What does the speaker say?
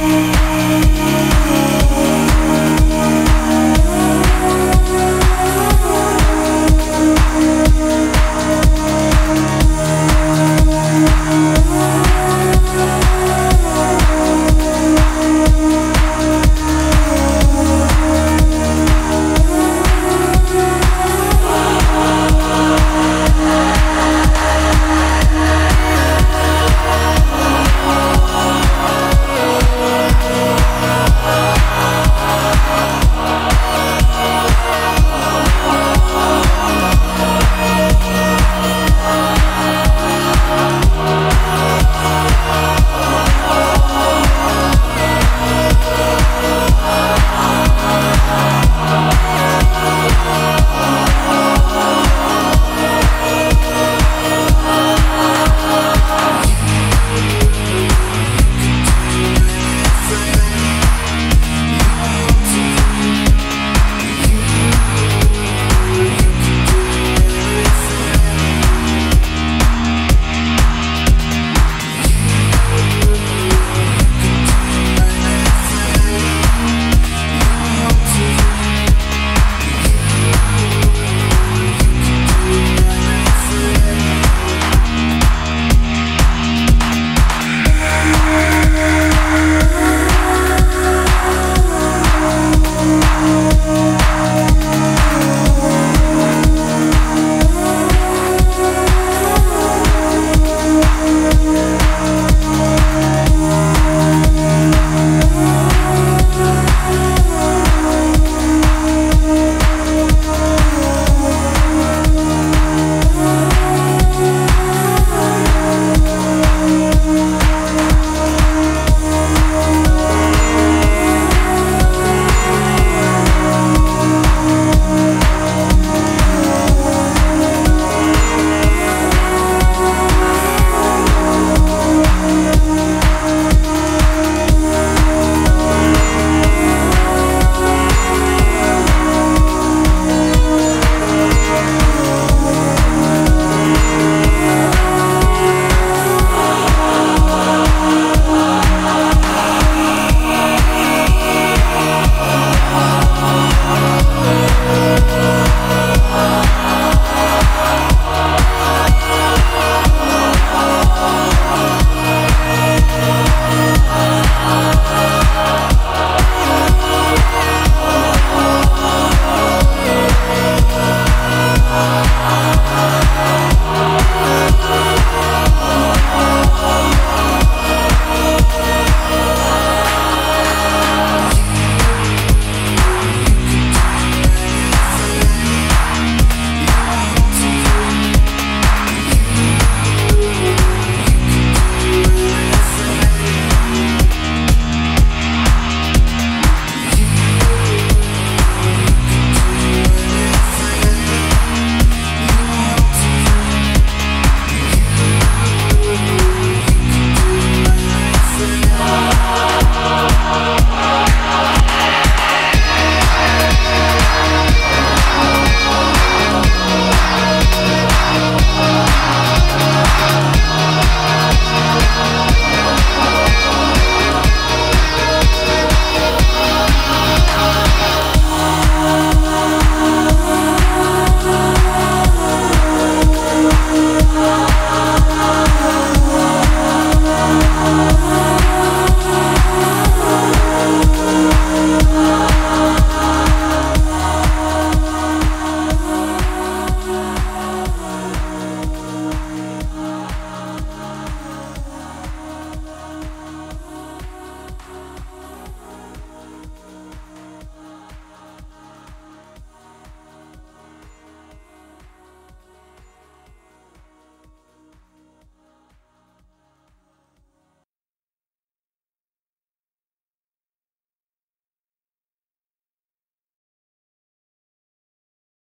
Yeah.